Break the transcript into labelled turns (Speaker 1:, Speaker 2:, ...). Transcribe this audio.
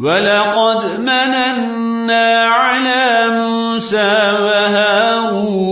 Speaker 1: وَلَقَدْ مَنَنَّا عَلَى مُوسَى وَهَارُونَ